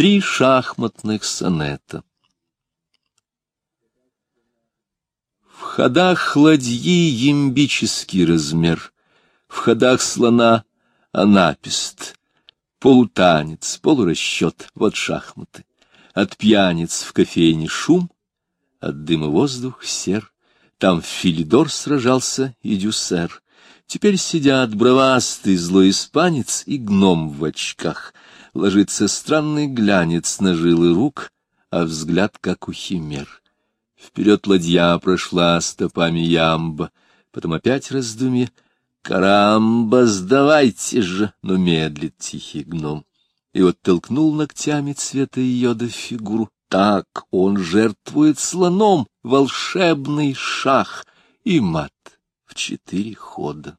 Три шахматных сонета. В ходах ладьи ямбический размер, В ходах слона анапист, Полутанец, полурасчет, вот шахматы. От пьяниц в кофейне шум, От дыма воздух сер. Там Филидор сражался и Дюсер. Теперь сидят бровастый злой испанец и гном в очках. Ложится странный глянец на жилы рук, а взгляд как у химер. Вперед ладья прошла стопами ямба, потом опять раздумье. Карамба, сдавайте же, но медлит тихий гном. И вот толкнул ногтями цвета йода фигуру. Так он жертвует слоном волшебный шах и мат в четыре хода.